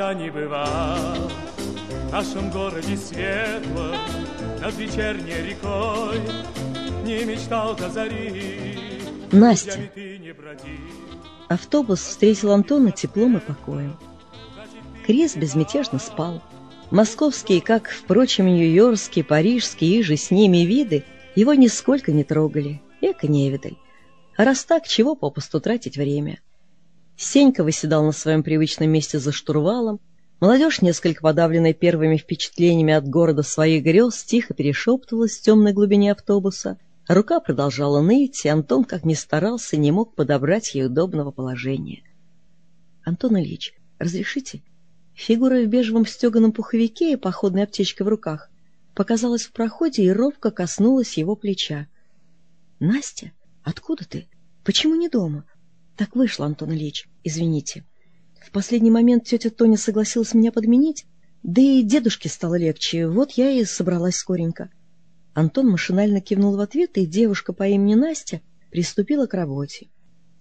никогда не бывал В нашем городе светло Над вечерней рекой Не мечтал до зари Настя. Автобус встретил Антона теплом и покоем. Крис безмятежно спал. Московские, как, впрочем, нью-йоркские, парижские и же с ними виды, его нисколько не трогали, эко невидаль. А раз так, чего попусту тратить время? Сенька выседал на своем привычном месте за штурвалом, молодежь, несколько подавленная первыми впечатлениями от города своих грез, тихо перешептывалась в темной глубине автобуса, рука продолжала ныть, и Антон, как ни старался, не мог подобрать ей удобного положения. — Антон Ильич, разрешите? Фигура в бежевом стеганом пуховике и походной аптечкой в руках показалась в проходе и ровко коснулась его плеча. — Настя, откуда ты? Почему не дома? — Так вышло, Антон Ильич, извините. В последний момент тетя Тоня согласилась меня подменить, да и дедушке стало легче, вот я и собралась скоренько. Антон машинально кивнул в ответ, и девушка по имени Настя приступила к работе.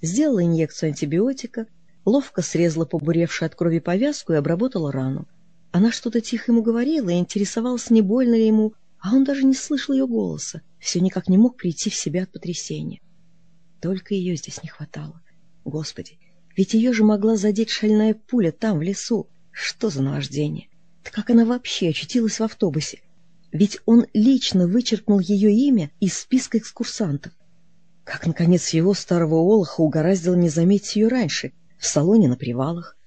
Сделала инъекцию антибиотика, ловко срезала побуревшую от крови повязку и обработала рану. Она что-то тихо ему говорила и интересовалась, не больно ли ему, а он даже не слышал ее голоса, все никак не мог прийти в себя от потрясения. Только ее здесь не хватало. Господи, ведь ее же могла задеть шальная пуля там, в лесу. Что за наваждение? Да как она вообще очутилась в автобусе? Ведь он лично вычеркнул ее имя из списка экскурсантов. Как, наконец, его старого олоха угораздило не заметить ее раньше, в салоне на привалах.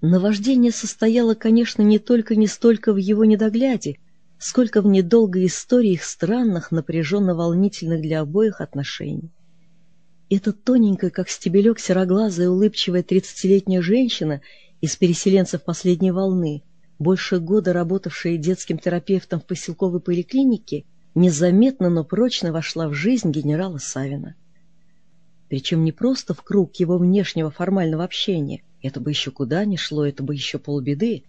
Наваждение состояло, конечно, не только не столько в его недогляде, сколько в недолгой истории их странных, напряженно-волнительных для обоих отношений. Эта тоненькая, как стебелек, сероглазая, улыбчивая тридцатилетняя женщина из переселенцев последней волны, больше года работавшая детским терапевтом в поселковой поликлинике, незаметно, но прочно вошла в жизнь генерала Савина причем не просто в круг его внешнего формального общения, это бы еще куда ни шло, это бы еще полбеды.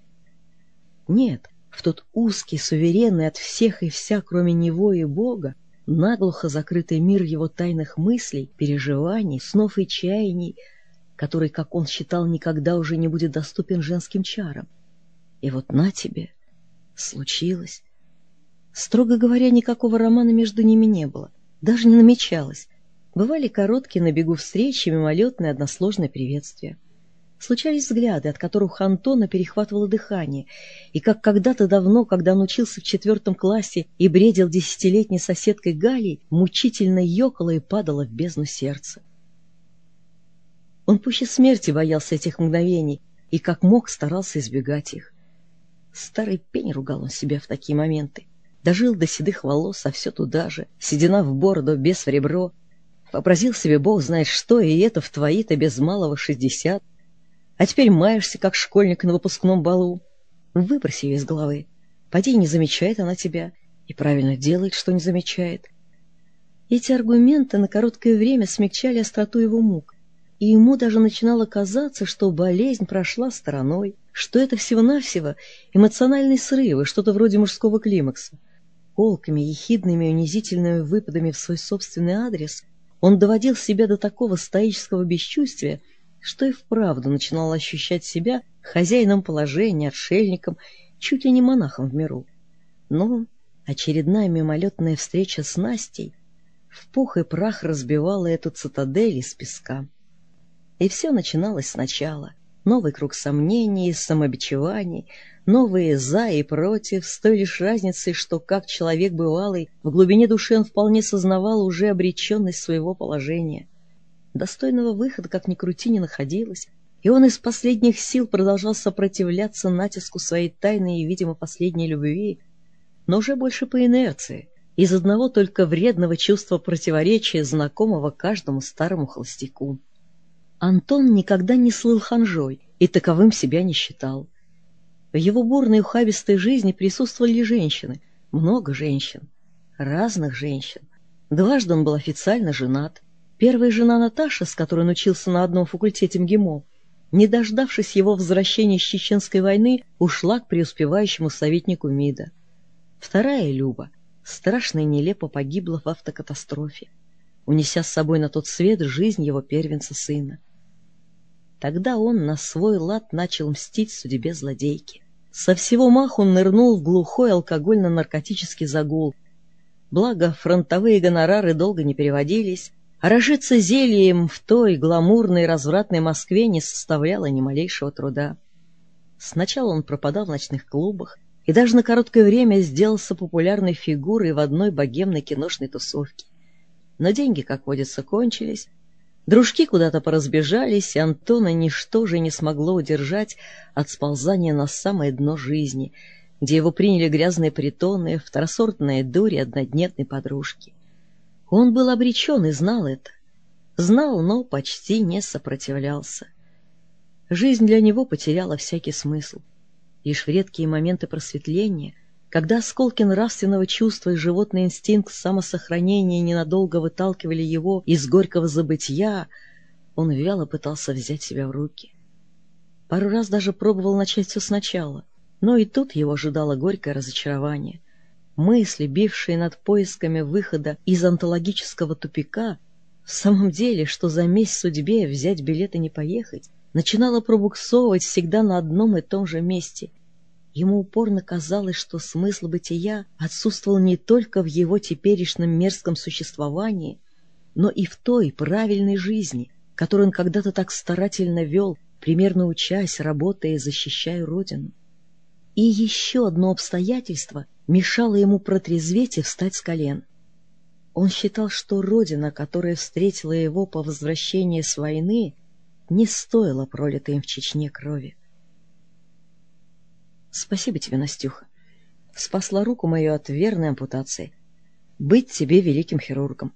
Нет, в тот узкий, суверенный от всех и вся, кроме него и Бога, наглухо закрытый мир его тайных мыслей, переживаний, снов и чаяний, который, как он считал, никогда уже не будет доступен женским чарам. И вот на тебе, случилось. Строго говоря, никакого романа между ними не было, даже не намечалось, Бывали короткие на бегу встречи, мимолетные, односложные приветствия. Случались взгляды, от которых Антона перехватывало дыхание, и как когда-то давно, когда он учился в четвертом классе и бредил десятилетней соседкой Галей, мучительно ёкало и падало в бездну сердца. Он пуще смерти боялся этих мгновений и как мог старался избегать их. Старый пень ругал он себя в такие моменты. Дожил до седых волос, а все туда же, седина в бороду, без в ребро, Вообразил себе бог знает что, и это в твои-то без малого шестьдесят. А теперь маешься, как школьник на выпускном балу. Выброси ее из головы. Поди, не замечает она тебя. И правильно делает, что не замечает. Эти аргументы на короткое время смягчали остроту его мук, и ему даже начинало казаться, что болезнь прошла стороной, что это всего-навсего эмоциональные срывы, что-то вроде мужского климакса. Колками, ехидными, унизительными выпадами в свой собственный адрес он доводил себя до такого стоического бесчувствия, что и вправду начинал ощущать себя хозяином положения, отшельником, чуть ли не монахом в миру. Но очередная мимолетная встреча с Настей в пух и прах разбивала эту цитадель из песка. И все начиналось сначала. Новый круг сомнений, самобичеваний, новые «за» и «против», с той лишь разницей, что, как человек бывалый, в глубине души он вполне сознавал уже обреченность своего положения. Достойного выхода, как ни крути, не находилось, и он из последних сил продолжал сопротивляться натиску своей тайной и, видимо, последней любви, но уже больше по инерции, из одного только вредного чувства противоречия, знакомого каждому старому холостяку. Антон никогда не слыл ханжой и таковым себя не считал. В его бурной ухабистой жизни присутствовали женщины, много женщин, разных женщин. Дважды он был официально женат. Первая жена Наташа, с которой он учился на одном факультете МГИМО, не дождавшись его возвращения с Чеченской войны, ушла к преуспевающему советнику МИДа. Вторая Люба страшно и нелепо погибла в автокатастрофе, унеся с собой на тот свет жизнь его первенца сына. Тогда он на свой лад начал мстить судьбе злодейки. Со всего маху нырнул в глухой алкогольно-наркотический загул. Благо, фронтовые гонорары долго не переводились, разжиться зельем в той гламурной развратной Москве не составляло ни малейшего труда. Сначала он пропадал в ночных клубах и даже на короткое время сделался популярной фигурой в одной богемной киношной тусовке. Но деньги, как водится, кончились, Дружки куда-то поразбежались, и Антона ничто уже не смогло удержать от сползания на самое дно жизни, где его приняли грязные притоны, второсортные дури однодневной подружки. Он был обречен и знал это. Знал, но почти не сопротивлялся. Жизнь для него потеряла всякий смысл. Лишь в редкие моменты просветления когда осколки нравственного чувства и животный инстинкт самосохранения ненадолго выталкивали его из горького забытья, он вяло пытался взять себя в руки. Пару раз даже пробовал начать все сначала, но и тут его ожидало горькое разочарование. Мысли, бившие над поисками выхода из онтологического тупика, в самом деле, что за месть судьбе взять билет и не поехать, начинала пробуксовывать всегда на одном и том же месте — Ему упорно казалось, что смысл бытия отсутствовал не только в его теперешнем мерзком существовании, но и в той правильной жизни, которую он когда-то так старательно вел, примерно учась, работая и защищая Родину. И еще одно обстоятельство мешало ему протрезветь и встать с колен. Он считал, что Родина, которая встретила его по возвращении с войны, не стоила пролитой им в Чечне крови. Спасибо тебе, Настюха. Спасла руку мою от верной ампутации. Быть тебе великим хирургом.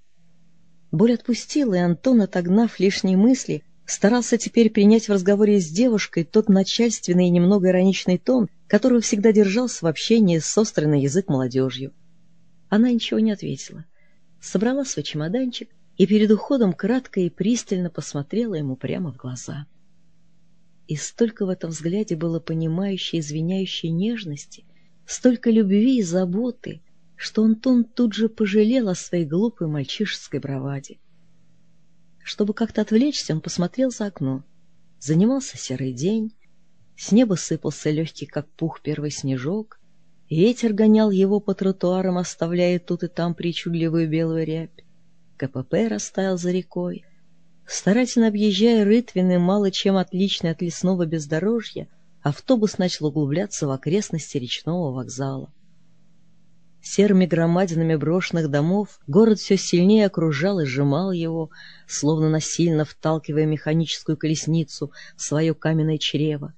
Боль отпустила, и Антон, отогнав лишние мысли, старался теперь принять в разговоре с девушкой тот начальственный и немного ироничный тон, которого всегда держался в общении с острый на язык молодежью. Она ничего не ответила. Собрала свой чемоданчик и перед уходом кратко и пристально посмотрела ему прямо в глаза. И столько в этом взгляде было понимающей, извиняющей нежности, столько любви и заботы, что Антон тут же пожалел о своей глупой мальчишеской браваде. Чтобы как-то отвлечься, он посмотрел за окно. Занимался серый день, с неба сыпался легкий, как пух, первый снежок, ветер гонял его по тротуарам, оставляя тут и там причудливую белую рябь. КПП растаял за рекой, Старательно объезжая рытвины, мало чем отличные от лесного бездорожья, автобус начал углубляться в окрестности речного вокзала. Серыми громадинами брошенных домов город все сильнее окружал и сжимал его, словно насильно вталкивая механическую колесницу в свое каменное чрево.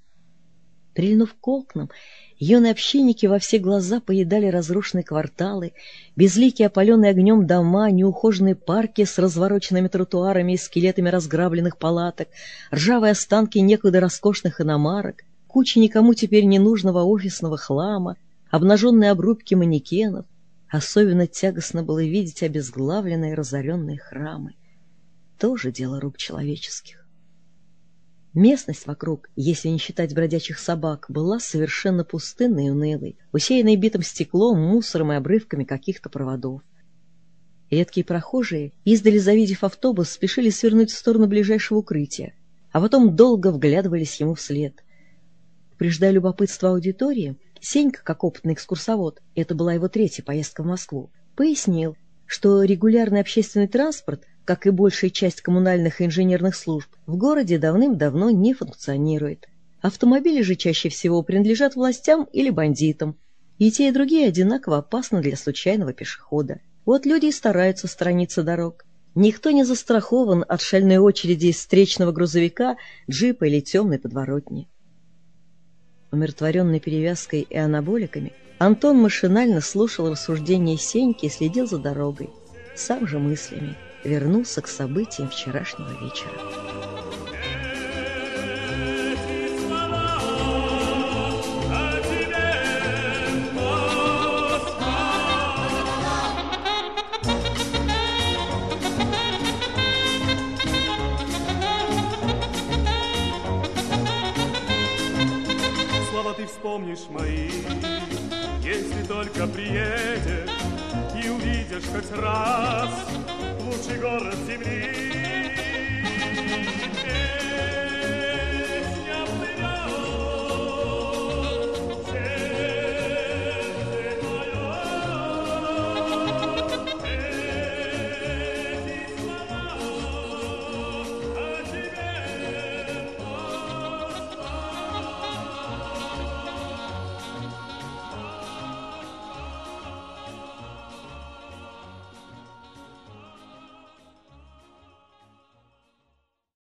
Прильнув к окнам, Юные общинники во все глаза поедали разрушенные кварталы, безликие опаленные огнем дома, неухоженные парки с развороченными тротуарами и скелетами разграбленных палаток, ржавые останки некогда роскошных иномарок, куча никому теперь не нужного офисного хлама, обнаженные обрубки манекенов. Особенно тягостно было видеть обезглавленные разоренные храмы. Тоже дело рук человеческих. Местность вокруг, если не считать бродячих собак, была совершенно пустынной и унылой, усеянной битым стеклом, мусором и обрывками каких-то проводов. Редкие прохожие, издали завидев автобус, спешили свернуть в сторону ближайшего укрытия, а потом долго вглядывались ему вслед. Преждая любопытство аудитории, Сенька, как опытный экскурсовод, это была его третья поездка в Москву, пояснил, что регулярный общественный транспорт как и большая часть коммунальных и инженерных служб, в городе давным-давно не функционирует. Автомобили же чаще всего принадлежат властям или бандитам, и те и другие одинаково опасны для случайного пешехода. Вот люди и стараются сторониться дорог. Никто не застрахован от шальной очереди из встречного грузовика, джипа или темной подворотни. Умиротворенный перевязкой и анаболиками, Антон машинально слушал рассуждения Сеньки и следил за дорогой, сам же мыслями вернулся к событиям вчерашнего вечера. Мои, если только приедешь и увидишь хоть раз лучший город земли.